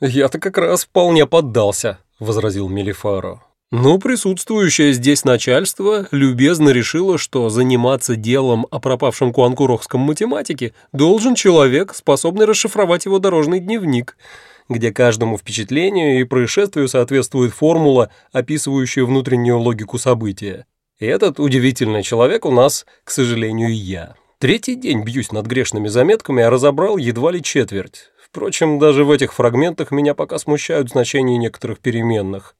«Я-то как раз вполне поддался», — возразил Мелифаро. «Но присутствующее здесь начальство любезно решило, что заниматься делом о пропавшем куанкурохском математике должен человек, способный расшифровать его дорожный дневник, где каждому впечатлению и происшествию соответствует формула, описывающая внутреннюю логику события. И этот удивительный человек у нас, к сожалению, я. Третий день бьюсь над грешными заметками, а разобрал едва ли четверть. Впрочем, даже в этих фрагментах меня пока смущают значения некоторых переменных.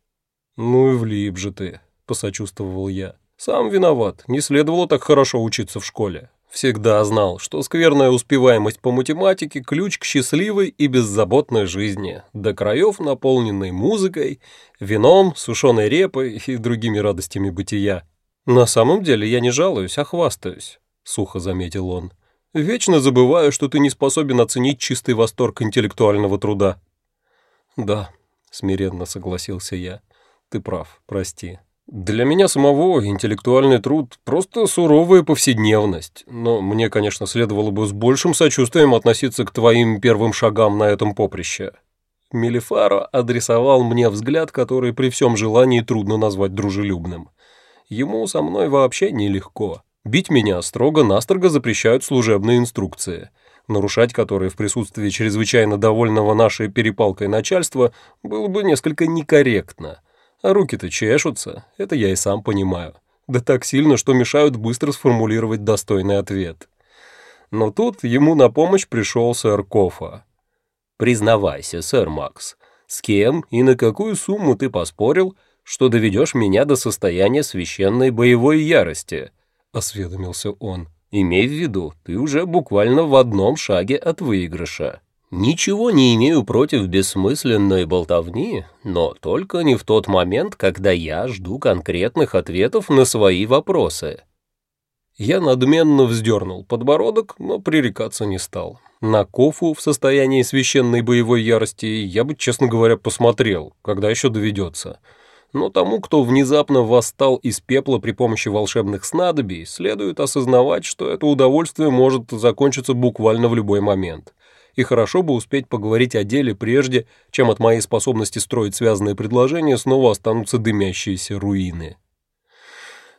«Ну и влип же ты», — посочувствовал я. «Сам виноват, не следовало так хорошо учиться в школе. Всегда знал, что скверная успеваемость по математике – ключ к счастливой и беззаботной жизни, до краев наполненной музыкой, вином, сушеной репой и другими радостями бытия. На самом деле я не жалуюсь, а хвастаюсь», – сухо заметил он. Вечно забываю, что ты не способен оценить чистый восторг интеллектуального труда». «Да», — смиренно согласился я, — «ты прав, прости. Для меня самого интеллектуальный труд — просто суровая повседневность, но мне, конечно, следовало бы с большим сочувствием относиться к твоим первым шагам на этом поприще». Мелифаро адресовал мне взгляд, который при всем желании трудно назвать дружелюбным. Ему со мной вообще нелегко. Бить меня строго-настрого запрещают служебные инструкции, нарушать которые в присутствии чрезвычайно довольного нашей перепалкой начальства было бы несколько некорректно. А руки-то чешутся, это я и сам понимаю. Да так сильно, что мешают быстро сформулировать достойный ответ. Но тут ему на помощь пришел сэр Кофа. «Признавайся, сэр Макс, с кем и на какую сумму ты поспорил, что доведешь меня до состояния священной боевой ярости?» — осведомился он. «Имей в виду, ты уже буквально в одном шаге от выигрыша. Ничего не имею против бессмысленной болтовни, но только не в тот момент, когда я жду конкретных ответов на свои вопросы». Я надменно вздернул подбородок, но пререкаться не стал. На Кофу в состоянии священной боевой ярости я бы, честно говоря, посмотрел, когда еще доведется но тому, кто внезапно восстал из пепла при помощи волшебных снадобий, следует осознавать, что это удовольствие может закончиться буквально в любой момент. И хорошо бы успеть поговорить о деле прежде, чем от моей способности строить связанные предложения снова останутся дымящиеся руины.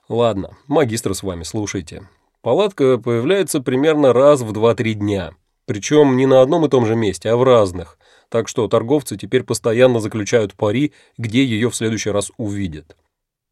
Ладно, магистр с вами, слушайте. Палатка появляется примерно раз в 2-3 дня. Причем не на одном и том же месте, а в разных так что торговцы теперь постоянно заключают пари, где ее в следующий раз увидят.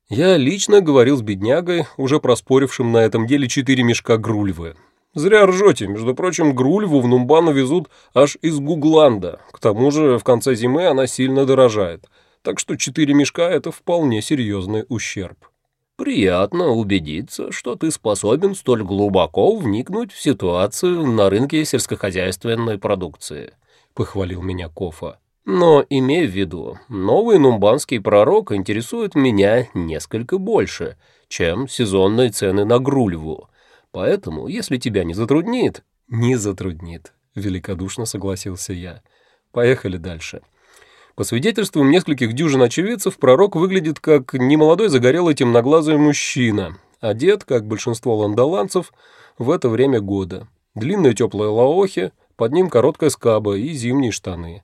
Я лично говорил с беднягой, уже проспорившим на этом деле четыре мешка грульвы. Зря ржете, между прочим, грульву в Нумбану везут аж из Гугланда, к тому же в конце зимы она сильно дорожает, так что четыре мешка – это вполне серьезный ущерб. Приятно убедиться, что ты способен столь глубоко вникнуть в ситуацию на рынке сельскохозяйственной продукции похвалил меня Кофа. Но имей в виду, новый нумбанский пророк интересует меня несколько больше, чем сезонные цены на Грульву. Поэтому, если тебя не затруднит... Не затруднит, великодушно согласился я. Поехали дальше. По свидетельствам нескольких дюжин очевидцев, пророк выглядит как немолодой загорелый темноглазый мужчина, одет, как большинство ландоланцев, в это время года. Длинные теплые лаохи, под ним короткая скаба и зимние штаны.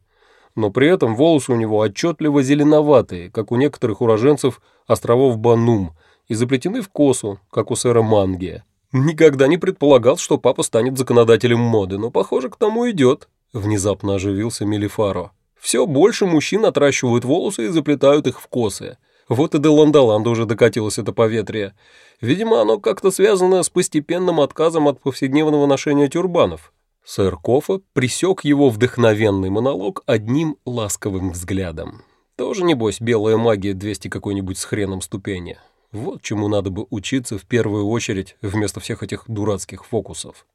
Но при этом волосы у него отчетливо зеленоватые, как у некоторых уроженцев островов Банум, и заплетены в косу, как у сэра Мангия. Никогда не предполагал, что папа станет законодателем моды, но, похоже, к тому идет. Внезапно оживился Мелифаро. Все больше мужчин отращивают волосы и заплетают их в косы. Вот и до Ландоланда уже докатилось это поветрие. Видимо, оно как-то связано с постепенным отказом от повседневного ношения тюрбанов. Сэр Кофа присек его вдохновенный монолог одним ласковым взглядом. Тоже, небось, белая магия 200 какой-нибудь с хреном ступени. Вот чему надо бы учиться в первую очередь вместо всех этих дурацких фокусов.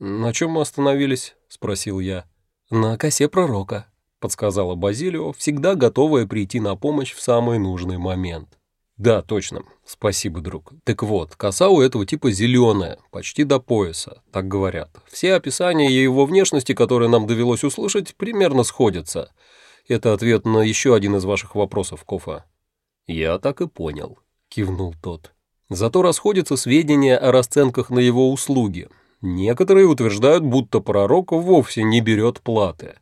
«На чем мы остановились?» — спросил я. «На косе пророка», — подсказала Базилио, всегда готовая прийти на помощь в самый нужный момент. «Да, точно. Спасибо, друг. Так вот, коса у этого типа зеленая, почти до пояса, так говорят. Все описания его внешности, которые нам довелось услышать, примерно сходятся. Это ответ на еще один из ваших вопросов, Кофа». «Я так и понял», — кивнул тот. «Зато расходятся сведения о расценках на его услуги. Некоторые утверждают, будто пророк вовсе не берет платы».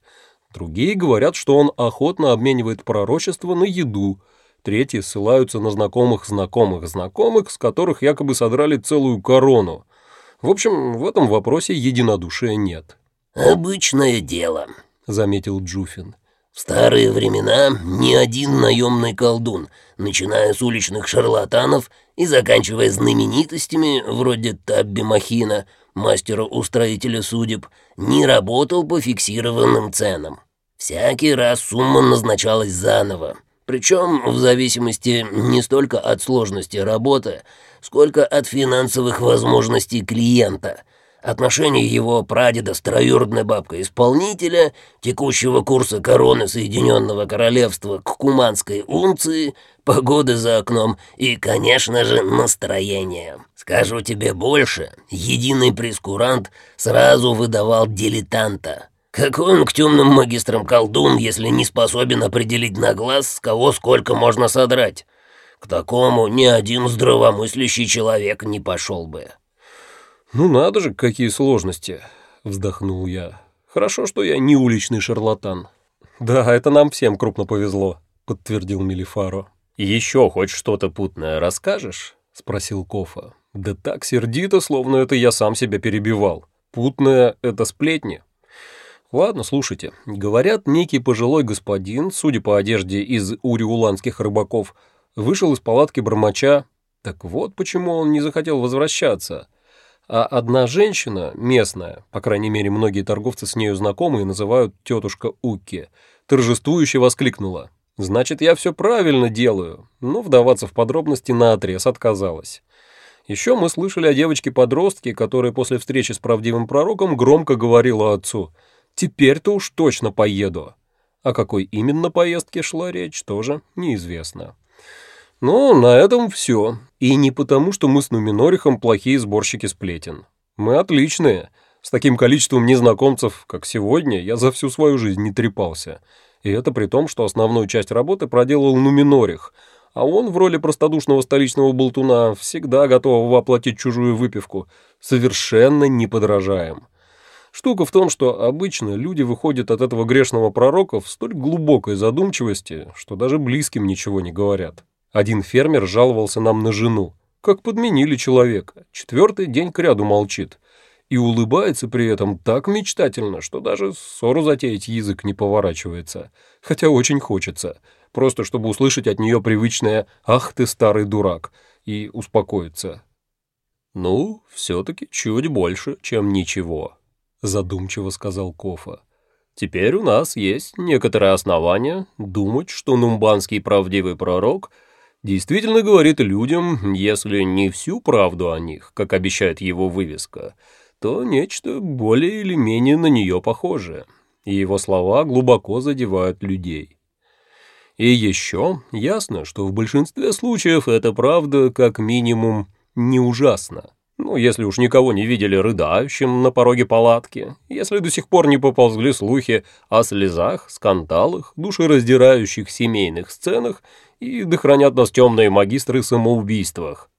Другие говорят, что он охотно обменивает пророчество на еду. Третьи ссылаются на знакомых знакомых знакомых, с которых якобы содрали целую корону. В общем, в этом вопросе единодушия нет. «Обычное дело», — заметил Джуфин. «В старые времена ни один наемный колдун, начиная с уличных шарлатанов и заканчивая знаменитостями вроде Табби Махина, мастера-устроителя судеб, не работал по фиксированным ценам. Всякий раз сумма назначалась заново, причем в зависимости не столько от сложности работы, сколько от финансовых возможностей клиента — отношение его прадеда с троюродной бабкой-исполнителя, текущего курса короны Соединенного Королевства к куманской унции, погоды за окном и, конечно же, настроение. Скажу тебе больше, единый прескурант сразу выдавал дилетанта. Какой он к темным магистрам колдун, если не способен определить на глаз, с кого сколько можно содрать? К такому ни один здравомыслящий человек не пошел бы. «Ну надо же, какие сложности!» — вздохнул я. «Хорошо, что я не уличный шарлатан». «Да, это нам всем крупно повезло», — подтвердил Мелифаро. «Еще хоть что-то путное расскажешь?» — спросил Кофа. «Да так сердито, словно это я сам себя перебивал. Путное — это сплетни». «Ладно, слушайте. Говорят, некий пожилой господин, судя по одежде из уриуланских рыбаков, вышел из палатки бормоча. Так вот почему он не захотел возвращаться а одна женщина, местная, по крайней мере, многие торговцы с нею знакомые называют тетушка Укки, торжествующе воскликнула. «Значит, я все правильно делаю», но вдаваться в подробности наотрез отказалась. Еще мы слышали о девочке-подростке, которая после встречи с правдивым пророком громко говорила отцу «Теперь-то уж точно поеду». О какой именно поездке шла речь, тоже неизвестно. Ну, на этом все. И не потому, что мы с Нуминорихом плохие сборщики сплетен. Мы отличные. С таким количеством незнакомцев, как сегодня, я за всю свою жизнь не трепался. И это при том, что основную часть работы проделал Нуминорих, а он в роли простодушного столичного болтуна всегда готового оплатить чужую выпивку, совершенно не подражаем. Штука в том, что обычно люди выходят от этого грешного пророка в столь глубокой задумчивости, что даже близким ничего не говорят. Один фермер жаловался нам на жену. Как подменили человека. Четвертый день кряду молчит. И улыбается при этом так мечтательно, что даже ссору затеять язык не поворачивается. Хотя очень хочется. Просто чтобы услышать от нее привычное «Ах ты старый дурак» и успокоиться. «Ну, все-таки чуть больше, чем ничего», — задумчиво сказал Кофа. «Теперь у нас есть некоторые основания думать, что нумбанский правдивый пророк — действительно говорит людям, если не всю правду о них, как обещает его вывеска, то нечто более или менее на нее похожее, и его слова глубоко задевают людей. И еще ясно, что в большинстве случаев эта правда как минимум не ужасна. Ну, если уж никого не видели рыдающим на пороге палатки, если до сих пор не поползли слухи о слезах, скандалах, душераздирающих семейных сценах и да хранят нас темные магистры самоубийствах.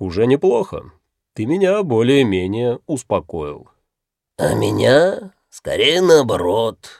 Уже неплохо. Ты меня более-менее успокоил. А меня скорее наоборот,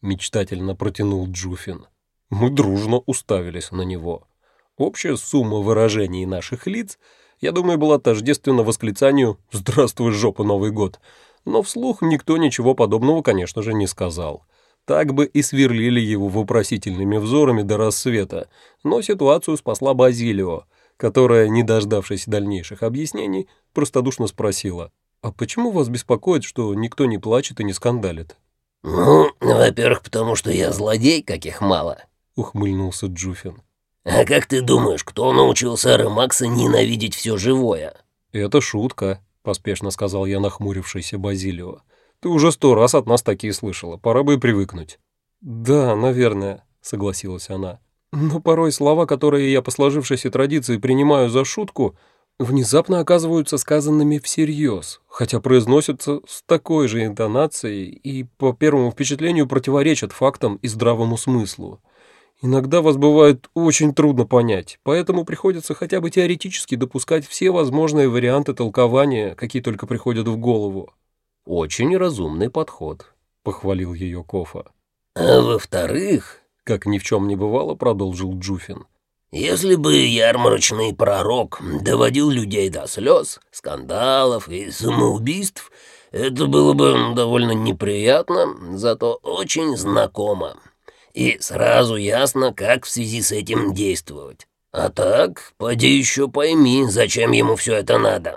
мечтательно протянул Джуфин. Мы дружно уставились на него. Общая сумма выражений наших лиц, я думаю, была тождественна восклицанию «Здравствуй, жопа, Новый год!», но вслух никто ничего подобного, конечно же, не сказал так бы и сверлили его вопросительными взорами до рассвета, но ситуацию спасла Базилио, которая, не дождавшись дальнейших объяснений, простодушно спросила, «А почему вас беспокоит, что никто не плачет и не скандалит?» «Ну, во-первых, потому что я злодей, каких мало», — ухмыльнулся Джуфин. «А как ты думаешь, кто научил Сэра Макса ненавидеть все живое?» «Это шутка», — поспешно сказал я нахмурившийся Базилио. Ты уже сто раз от нас такие слышала, пора бы и привыкнуть». «Да, наверное», — согласилась она. «Но порой слова, которые я по сложившейся традиции принимаю за шутку, внезапно оказываются сказанными всерьез, хотя произносятся с такой же интонацией и, по первому впечатлению, противоречат фактам и здравому смыслу. Иногда вас бывает очень трудно понять, поэтому приходится хотя бы теоретически допускать все возможные варианты толкования, какие только приходят в голову. «Очень разумный подход», — похвалил ее Кофа. А во-вторых, как ни в чем не бывало, продолжил Джуфин. Если бы ярмарочный пророк доводил людей до слез, скандалов и самоубийств, это было бы довольно неприятно, зато очень знакомо. И сразу ясно, как в связи с этим действовать. А так, поди еще пойми, зачем ему все это надо.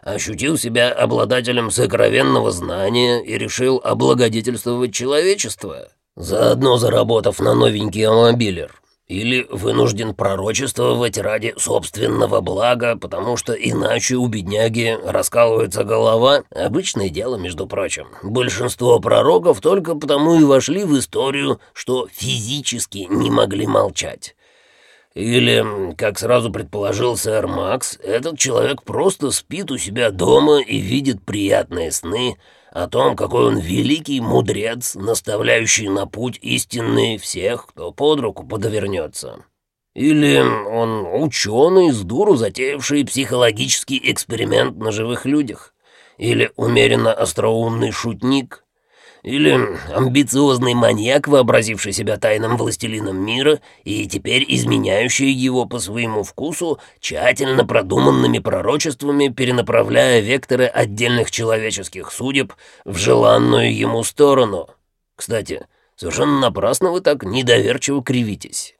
Ощутил себя обладателем сокровенного знания и решил облагодетельствовать человечество, заодно заработав на новенький амобилер. Или вынужден пророчествовать ради собственного блага, потому что иначе у бедняги раскалывается голова. Обычное дело, между прочим. Большинство пророков только потому и вошли в историю, что физически не могли молчать. Или, как сразу предположил сэр Макс, этот человек просто спит у себя дома и видит приятные сны, о том, какой он великий мудрец, наставляющий на путь истинный всех, кто под руку подовернется. Или он ученый, с дуру затеявший психологический эксперимент на живых людях. Или умеренно остроумный шутник, или амбициозный маньяк, вообразивший себя тайным властелином мира и теперь изменяющий его по своему вкусу, тщательно продуманными пророчествами, перенаправляя векторы отдельных человеческих судеб в желанную ему сторону. Кстати, совершенно напрасно вы так недоверчиво кривитесь.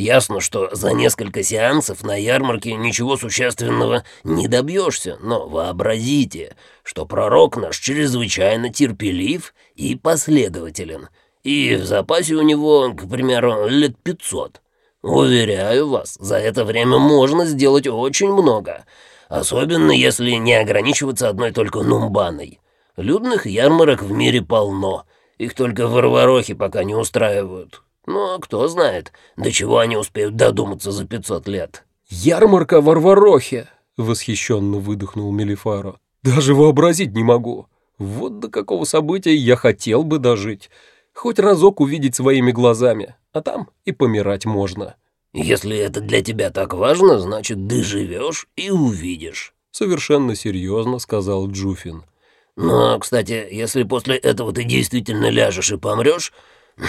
Ясно, что за несколько сеансов на ярмарке ничего существенного не добьешься, но вообразите, что пророк наш чрезвычайно терпелив и последователен, и в запасе у него, к примеру, лет пятьсот. Уверяю вас, за это время можно сделать очень много, особенно если не ограничиваться одной только нумбаной. Людных ярмарок в мире полно, их только варварохи пока не устраивают». Ну, а кто знает, до чего они успеют додуматься за пятьсот лет. «Ярмарка Варварохи!» — восхищенно выдохнул Мелифаро. «Даже вообразить не могу. Вот до какого события я хотел бы дожить. Хоть разок увидеть своими глазами, а там и помирать можно». «Если это для тебя так важно, значит, доживешь и увидишь», — совершенно серьезно сказал Джуфин. «Но, кстати, если после этого ты действительно ляжешь и помрешь,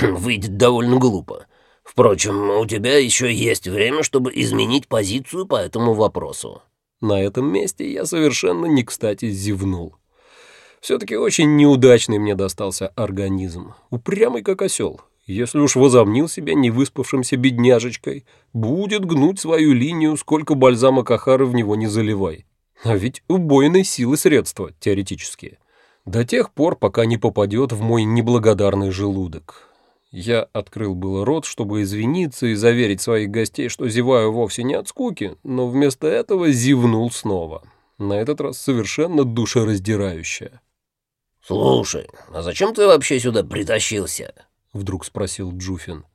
выйдет довольно глупо. Впрочем, у тебя еще есть время, чтобы изменить позицию по этому вопросу». На этом месте я совершенно не кстати зевнул. Все-таки очень неудачный мне достался организм, упрямый как осел. Если уж возомнил себя невыспавшимся бедняжечкой, будет гнуть свою линию, сколько бальзама Кахары в него не заливай. А ведь убойной силы средства, теоретически. До тех пор, пока не попадет в мой неблагодарный желудок. Я открыл было рот, чтобы извиниться и заверить своих гостей, что зеваю вовсе не от скуки, но вместо этого зевнул снова. На этот раз совершенно душераздирающе. «Слушай, а зачем ты вообще сюда притащился?» — вдруг спросил Джуфин.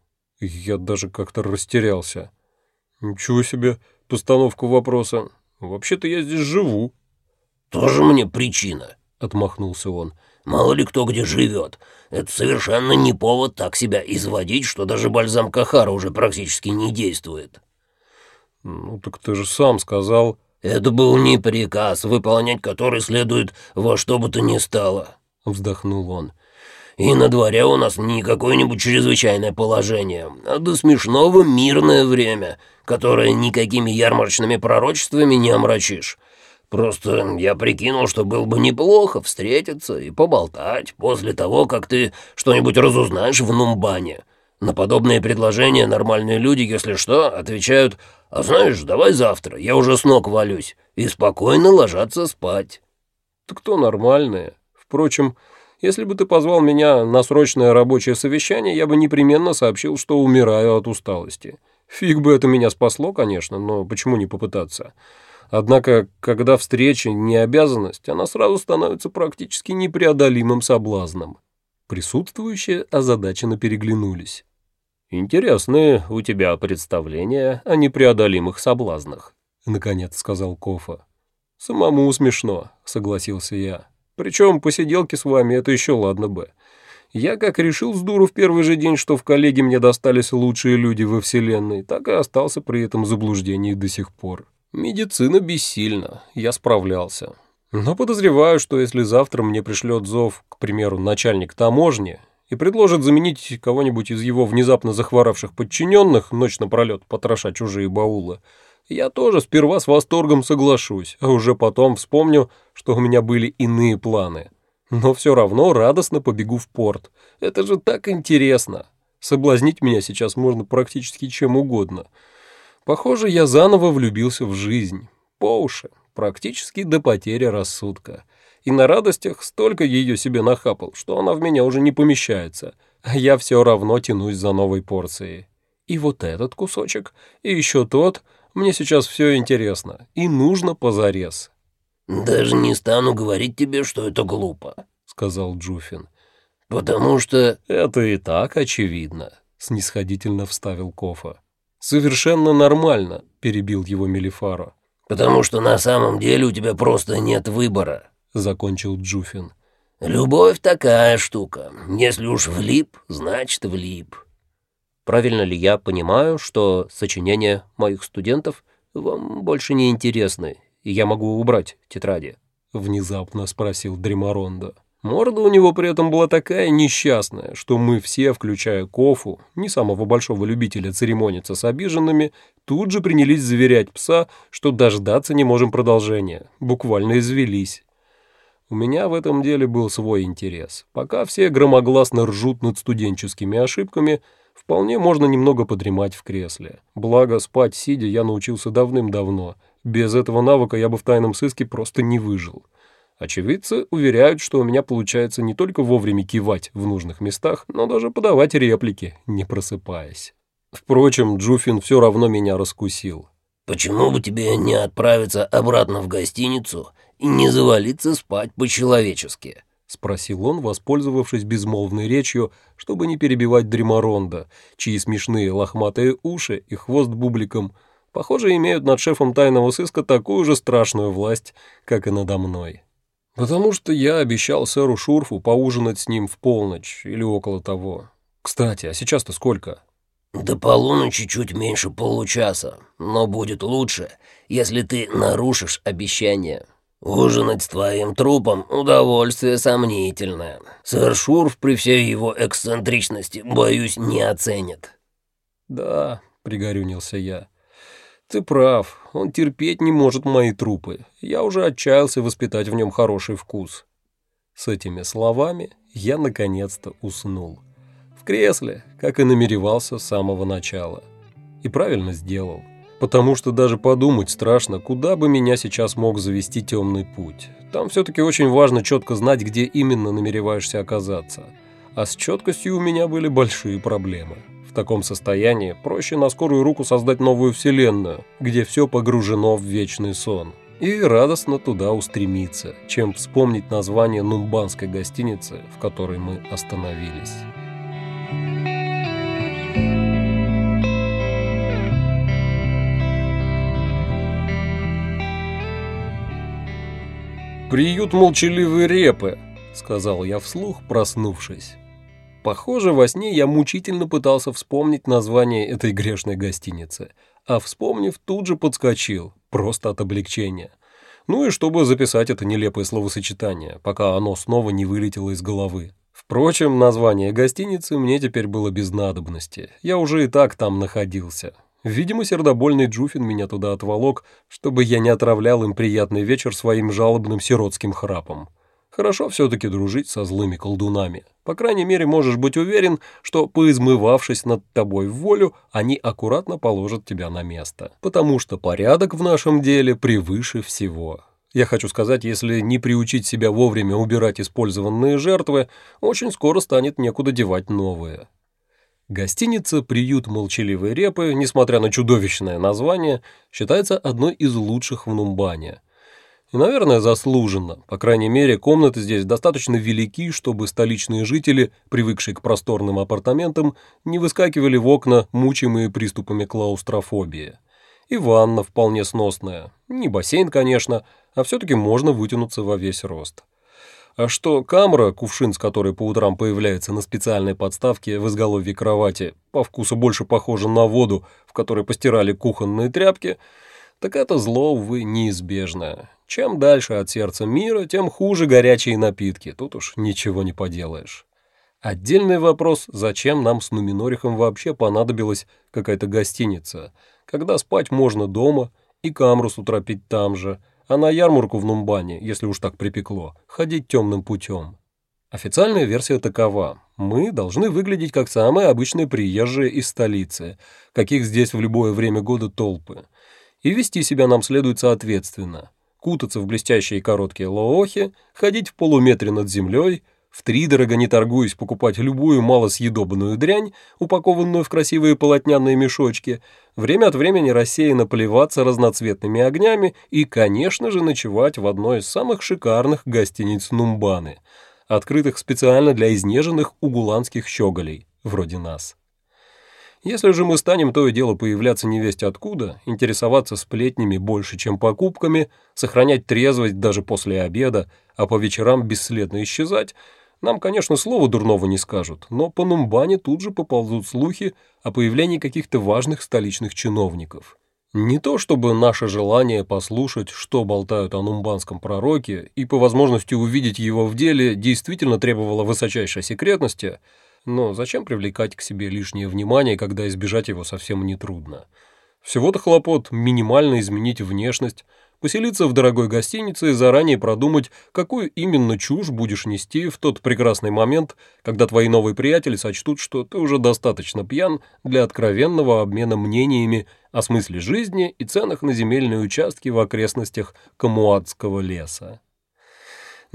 Я даже как-то растерялся. «Ничего себе, постановку вопроса. Вообще-то я здесь живу». «Тоже мне причина», — отмахнулся он. «Мало ли кто где живет. Это совершенно не повод так себя изводить, что даже бальзам Кахара уже практически не действует. Ну так ты же сам сказал... Это был не приказ, выполнять который следует во что бы то ни стало, вздохнул он. И на дворе у нас не какое-нибудь чрезвычайное положение, а до смешного мирное время, которое никакими ярмарочными пророчествами не омрачишь. Просто я прикинул, что было бы неплохо встретиться и поболтать после того, как ты что-нибудь разузнаешь в Нумбане. На подобные предложения нормальные люди, если что, отвечают «А знаешь, давай завтра, я уже с ног валюсь», и спокойно ложатся спать. Так кто нормальные? Впрочем, если бы ты позвал меня на срочное рабочее совещание, я бы непременно сообщил, что умираю от усталости. Фиг бы это меня спасло, конечно, но почему не попытаться?» Однако, когда встреча не обязанность, она сразу становится практически непреодолимым соблазном. Присутствующие озадаченно переглянулись. «Интересные у тебя представления о непреодолимых соблазнах», — наконец сказал Кофа. «Самому смешно», — согласился я. «Причем посиделки с вами — это еще ладно бы. Я как решил с дуру в первый же день, что в коллеге мне достались лучшие люди во Вселенной, так и остался при этом заблуждении до сих пор». Медицина бессильна, я справлялся. Но подозреваю, что если завтра мне пришлет зов, к примеру, начальник таможни, и предложит заменить кого-нибудь из его внезапно захворавших подчиненных ночь напролет потроша чужие баулы, я тоже сперва с восторгом соглашусь, а уже потом вспомню, что у меня были иные планы. Но все равно радостно побегу в порт. Это же так интересно. Соблазнить меня сейчас можно практически чем угодно. Похоже, я заново влюбился в жизнь. По уши, практически до потери рассудка. И на радостях столько ее себе нахапал, что она в меня уже не помещается. А я все равно тянусь за новой порцией. И вот этот кусочек, и еще тот — мне сейчас все интересно, и нужно позарез». «Даже не стану говорить тебе, что это глупо», — сказал Джуфин. «Потому что...» «Это и так очевидно», — снисходительно вставил Кофа. «Совершенно нормально», — перебил его Мелифаро. «Потому что на самом деле у тебя просто нет выбора», — закончил Джуфин. «Любовь такая штука. Если уж влип, значит влип». Правильно ли я понимаю, что сочинения моих студентов вам больше не интересны, и я могу убрать тетради?» — внезапно спросил Дримаронда. Морда у него при этом была такая несчастная, что мы все, включая Кофу, не самого большого любителя церемониться с обиженными, тут же принялись заверять пса, что дождаться не можем продолжения, буквально извелись. У меня в этом деле был свой интерес. Пока все громогласно ржут над студенческими ошибками — Вполне можно немного подремать в кресле. Благо, спать сидя я научился давным-давно. Без этого навыка я бы в тайном сыске просто не выжил. Очевидцы уверяют, что у меня получается не только вовремя кивать в нужных местах, но даже подавать реплики, не просыпаясь. Впрочем, Джуфин все равно меня раскусил. «Почему бы тебе не отправиться обратно в гостиницу и не завалиться спать по-человечески?» — спросил он, воспользовавшись безмолвной речью, чтобы не перебивать Дримаронда, чьи смешные лохматые уши и хвост бубликом, похоже, имеют над шефом тайного сыска такую же страшную власть, как и надо мной. Потому что я обещал сэру Шурфу поужинать с ним в полночь или около того. Кстати, а сейчас-то сколько? До полуночи чуть меньше получаса, но будет лучше, если ты нарушишь обещание. «Ужинать с твоим трупом — удовольствие сомнительное. Сэр Шурф при всей его эксцентричности, боюсь, не оценит». «Да», — пригорюнился я, — «ты прав, он терпеть не может мои трупы. Я уже отчаялся воспитать в нем хороший вкус». С этими словами я наконец-то уснул. В кресле, как и намеревался с самого начала. И правильно сделал потому что даже подумать страшно, куда бы меня сейчас мог завести темный путь. Там все-таки очень важно четко знать, где именно намереваешься оказаться. А с четкостью у меня были большие проблемы. Таком состоянии проще на скорую руку создать новую вселенную, где все погружено в вечный сон. И радостно туда устремиться, чем вспомнить название нумбанской гостиницы, в которой мы остановились. «Приют молчаливой репы», — сказал я вслух, проснувшись. Похоже, во сне я мучительно пытался вспомнить название этой грешной гостиницы, а вспомнив, тут же подскочил, просто от облегчения. Ну и чтобы записать это нелепое словосочетание, пока оно снова не вылетело из головы. Впрочем, название гостиницы мне теперь было без надобности, я уже и так там находился. Видимо, сердобольный Джуфин меня туда отволок, чтобы я не отравлял им приятный вечер своим жалобным сиротским храпом. Хорошо все-таки дружить со злыми колдунами. По крайней мере, можешь быть уверен, что, поизмывавшись над тобой в волю, они аккуратно положат тебя на место. Потому что порядок в нашем деле превыше всего. Я хочу сказать, если не приучить себя вовремя убирать использованные жертвы, очень скоро станет некуда девать новые. Гостиница «Приют молчаливой репы», несмотря на чудовищное название, считается одной из лучших в Нумбане. И, наверное, заслуженно. По крайней мере, комнаты здесь достаточно велики, чтобы столичные жители, привыкшие к просторным апартаментам, не выскакивали в окна, мучимые приступами клаустрофобии. И ванна вполне сносная. Не бассейн, конечно, а все-таки можно вытянуться во весь рост. А что камера, кувшин с которой по утрам появляется на специальной подставке в изголовье кровати, по вкусу больше похожа на воду, в которой постирали кухонные тряпки, так это зло, увы, неизбежное. Чем дальше от сердца мира, тем хуже горячие напитки, тут уж ничего не поделаешь. Отдельный вопрос, зачем нам с Нуминорихом вообще понадобилась какая-то гостиница, когда спать можно дома и камру с утра пить там же, а на ярмарку в Нумбане, если уж так припекло, ходить темным путем. Официальная версия такова. Мы должны выглядеть как самые обычные приезжие из столицы, каких здесь в любое время года толпы. И вести себя нам следует соответственно. Кутаться в блестящие короткие лоохи, ходить в полуметре над землей – втридорого не торгуясь покупать любую малосъедобанную дрянь, упакованную в красивые полотняные мешочки, время от времени рассеянно поливаться разноцветными огнями и, конечно же, ночевать в одной из самых шикарных гостиниц Нумбаны, открытых специально для изнеженных угуланских щеголей, вроде нас. Если же мы станем то и дело появляться невесть откуда, интересоваться сплетнями больше, чем покупками, сохранять трезвость даже после обеда, а по вечерам бесследно исчезать, нам, конечно, слова дурного не скажут, но по Нумбане тут же поползут слухи о появлении каких-то важных столичных чиновников. Не то чтобы наше желание послушать, что болтают о нумбанском пророке, и по возможности увидеть его в деле действительно требовало высочайшей секретности, но зачем привлекать к себе лишнее внимание, когда избежать его совсем нетрудно? Всего-то хлопот минимально изменить внешность, поселиться в дорогой гостинице и заранее продумать, какую именно чушь будешь нести в тот прекрасный момент, когда твои новые приятели сочтут, что ты уже достаточно пьян для откровенного обмена мнениями о смысле жизни и ценах на земельные участки в окрестностях Камуадского леса.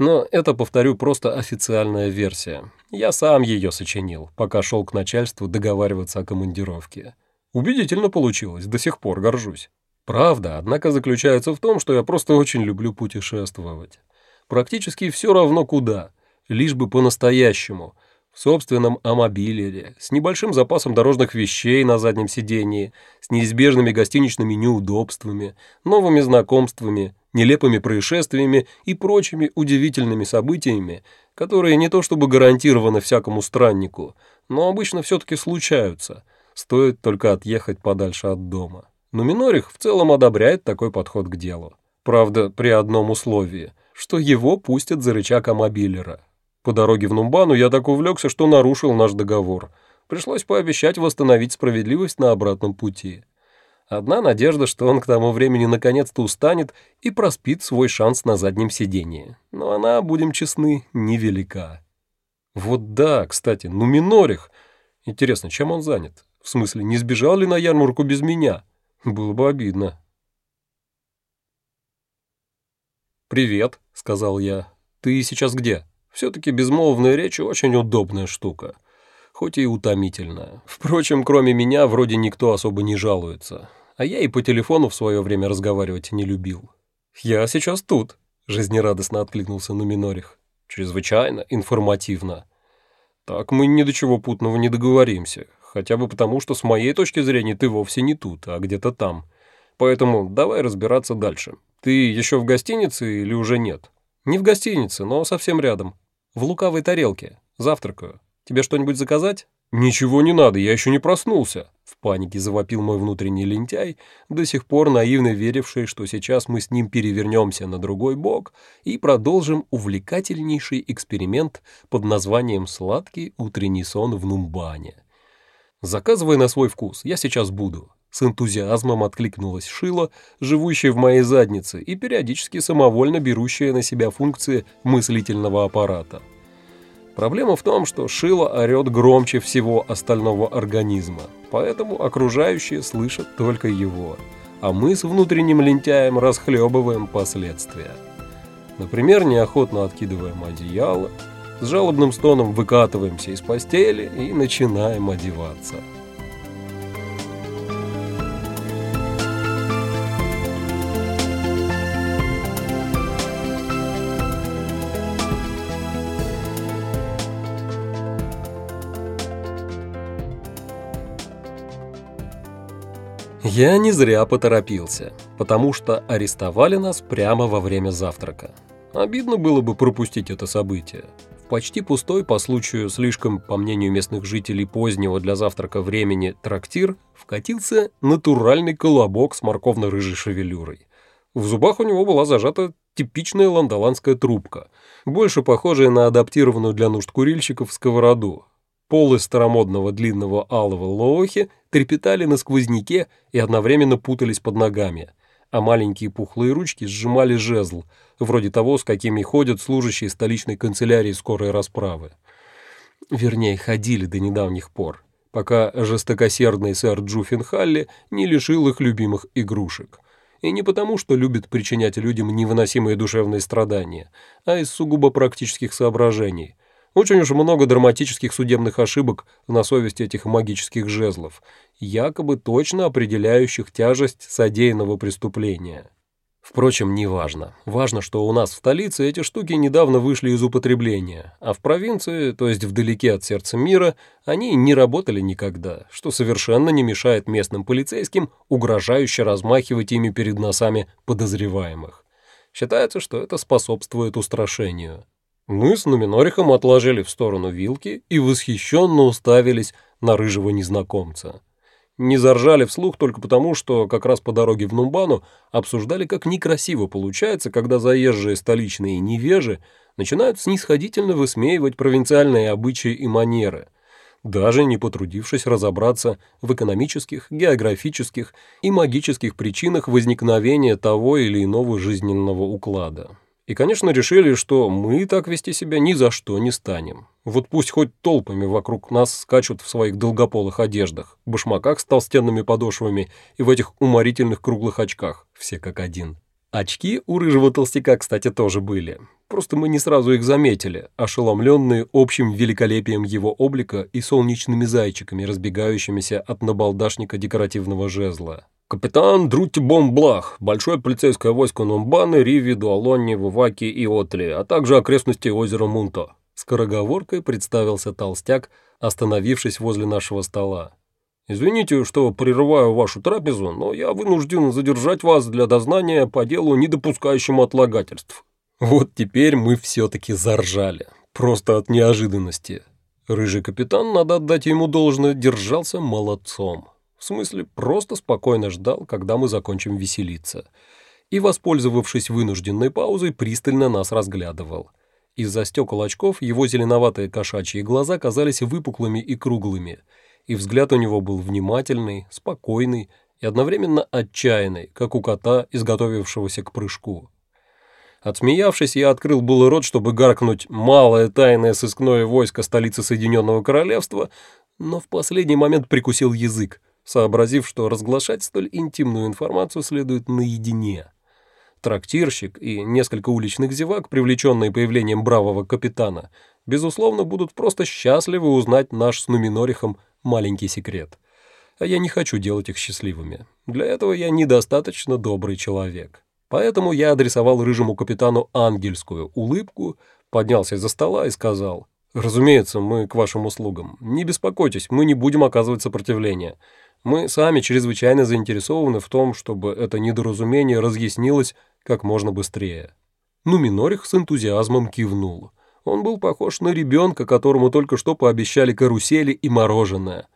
Но это, повторю, просто официальная версия. Я сам ее сочинил, пока шел к начальству договариваться о командировке. Убедительно получилось, до сих пор горжусь. Правда, однако, заключается в том, что я просто очень люблю путешествовать. Практически все равно куда, лишь бы по-настоящему, в собственном амобилере, с небольшим запасом дорожных вещей на заднем сидении, с неизбежными гостиничными неудобствами, новыми знакомствами, нелепыми происшествиями и прочими удивительными событиями, которые не то чтобы гарантированы всякому страннику, но обычно все-таки случаются, стоит только отъехать подальше от дома. Но Минорих в целом одобряет такой подход к делу. Правда, при одном условии, что его пустят за рычаг амобилера. По дороге в Нумбану я так увлекся, что нарушил наш договор. Пришлось пообещать восстановить справедливость на обратном пути. Одна надежда, что он к тому времени наконец-то устанет и проспит свой шанс на заднем сидении. Но она, будем честны, невелика. Вот да, кстати, ну Минорих. Интересно, чем он занят? В смысле, не сбежал ли на ярмарку без меня? Было бы обидно. «Привет», — сказал я. «Ты сейчас где? Все-таки безмолвная речь очень удобная штука, хоть и утомительная. Впрочем, кроме меня, вроде никто особо не жалуется, а я и по телефону в свое время разговаривать не любил». «Я сейчас тут», — жизнерадостно откликнулся на Минорих. «Чрезвычайно информативно. Так мы ни до чего путного не договоримся, хотя бы потому, что с моей точки зрения ты вовсе не тут, а где-то там. Поэтому давай разбираться дальше. Ты еще в гостинице или уже нет? Не в гостинице, но совсем рядом. В лукавой тарелке. Завтракаю. Тебе что-нибудь заказать? Ничего не надо, я еще не проснулся. В панике завопил мой внутренний лентяй, до сих пор наивно веривший, что сейчас мы с ним перевернемся на другой бок и продолжим увлекательнейший эксперимент под названием «Сладкий утренний сон в Нумбане». «Заказывай на свой вкус, я сейчас буду». С энтузиазмом откликнулась Шила, живущая в моей заднице и периодически самовольно берущая на себя функции мыслительного аппарата. Проблема в том, что Шила орет громче всего остального организма, поэтому окружающие слышат только его, а мы с внутренним лентяем расхлебываем последствия. Например, неохотно откидываем одеяло, с жалобным стоном выкатываемся из постели и начинаем одеваться. Я не зря поторопился, потому что арестовали нас прямо во время завтрака. Обидно было бы пропустить это событие почти пустой по случаю слишком, по мнению местных жителей, позднего для завтрака времени трактир вкатился натуральный колобок с морковно-рыжей шевелюрой. В зубах у него была зажата Типичная ландоландская трубка, больше похожая на адаптированную для нужд курильщиков сковороду. Полы старомодного длинного алого лоохи трепетали на сквозняке и одновременно путались под ногами, а маленькие пухлые ручки сжимали жезл, вроде того, с какими ходят служащие столичной канцелярии скорой расправы. Вернее, ходили до недавних пор, пока жестокосердный сэр Джуффин Халли не лишил их любимых игрушек. И не потому, что любит причинять людям невыносимые душевные страдания, а из сугубо практических соображений. Очень уж много драматических судебных ошибок на совести этих магических жезлов, якобы точно определяющих тяжесть содеянного преступления. Впрочем, не важно. Важно, что у нас в столице эти штуки недавно вышли из употребления, а в провинции, то есть вдалеке от сердца мира, они не работали никогда, что совершенно не мешает местным полицейским угрожающе размахивать ими перед носами подозреваемых. Считается, что это способствует устрашению. Мы с Нуминорихом отложили в сторону вилки и восхищенно уставились на рыжего незнакомца не заржали вслух только потому, что как раз по дороге в Нумбану обсуждали, как некрасиво получается, когда заезжие столичные невежи начинают снисходительно высмеивать провинциальные обычаи и манеры, даже не потрудившись разобраться в экономических, географических и магических причинах возникновения того или иного жизненного уклада. И, конечно, решили, что мы так вести себя ни за что не станем. Вот пусть хоть толпами вокруг нас скачут в своих долгополых одеждах, башмаках с толстенными подошвами и в этих уморительных круглых очках, все как один. Очки у рыжего толстяка, кстати, тоже были. Просто мы не сразу их заметили, ошеломленные общим великолепием его облика и солнечными зайчиками, разбегающимися от набалдашника декоративного жезла. Капитан Друти Бомблах, большое полицейское войско Нумбаны, Риви, Дуалонни, Вуваки и Отли, а также окрестности озера Мунто. Скороговоркой представился толстяк, остановившись возле нашего стола. «Извините, что прерываю вашу трапезу, но я вынужден задержать вас для дознания по делу, не допускающему отлагательств». Вот теперь мы все-таки заржали, просто от неожиданности. Рыжий капитан, надо отдать ему должное, держался молодцом. В смысле, просто спокойно ждал, когда мы закончим веселиться. И, воспользовавшись вынужденной паузой, пристально нас разглядывал. Из-за стекол очков его зеленоватые кошачьи глаза казались выпуклыми и круглыми, и взгляд у него был внимательный, спокойный и одновременно отчаянный, как у кота, изготовившегося к прыжку. Отсмеявшись, я открыл был рот, чтобы гаркнуть «малое тайное сыскное войско столицы Соединенного Королевства», но в последний момент прикусил язык, сообразив, что разглашать столь интимную информацию следует наедине. Трактирщик и несколько уличных зевак, привлеченные появлением бравого капитана, безусловно, будут просто счастливы узнать наш с Нуминорихом маленький секрет. А я не хочу делать их счастливыми. Для этого я недостаточно добрый человек. Поэтому я адресовал рыжему капитану ангельскую улыбку, поднялся из-за стола и сказал, «Разумеется, мы к вашим услугам. Не беспокойтесь, мы не будем оказывать сопротивление. Мы сами чрезвычайно заинтересованы в том, чтобы это недоразумение разъяснилось как можно быстрее». Ну, Минорих с энтузиазмом кивнул. Он был похож на ребенка, которому только что пообещали карусели и мороженое.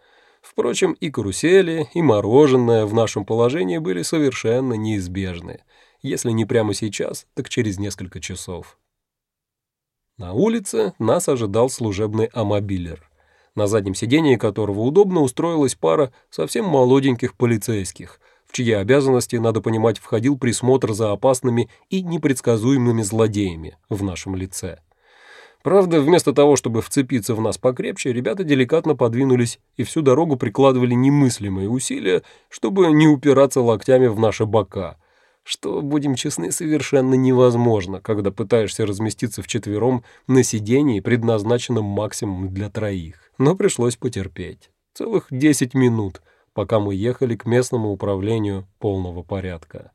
Впрочем, и карусели, и мороженое в нашем положении были совершенно неизбежны. Если не прямо сейчас, так через несколько часов. На улице нас ожидал служебный амобилер на заднем сидении которого удобно устроилась пара совсем молоденьких полицейских, в чьи обязанности, надо понимать, входил присмотр за опасными и непредсказуемыми злодеями в нашем лице. Правда, вместо того, чтобы вцепиться в нас покрепче, ребята деликатно подвинулись и всю дорогу прикладывали немыслимые усилия, чтобы не упираться локтями в наши бока — что, будем честны, совершенно невозможно, когда пытаешься разместиться вчетвером на сидении, предназначенном максимум для троих. Но пришлось потерпеть. Целых 10 минут, пока мы ехали к местному управлению полного порядка.